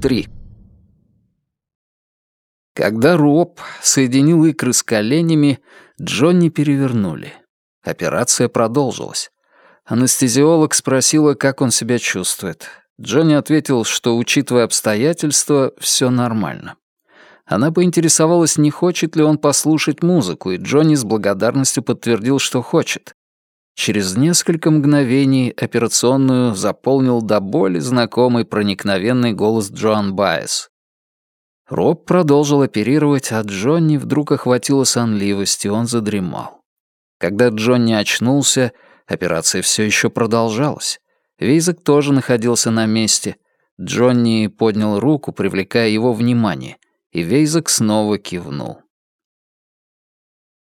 3 Когда Роб соединил икры с коленями, Джонни перевернули. Операция продолжилась. Анестезиолог спросила, как он себя чувствует. Джонни ответил, что, учитывая обстоятельства, все нормально. Она поинтересовалась, не хочет ли он послушать музыку, и Джонни с благодарностью подтвердил, что хочет. Через несколько мгновений операционную заполнил до боли знакомый проникновенный голос Джоан Байес. Роб продолжил оперировать, а Джонни вдруг охватила сонливость, и он задремал. Когда Джонни очнулся, операция все еще продолжалась. Вейзек тоже находился на месте. Джонни поднял руку, привлекая его внимание, и Вейзек снова кивнул.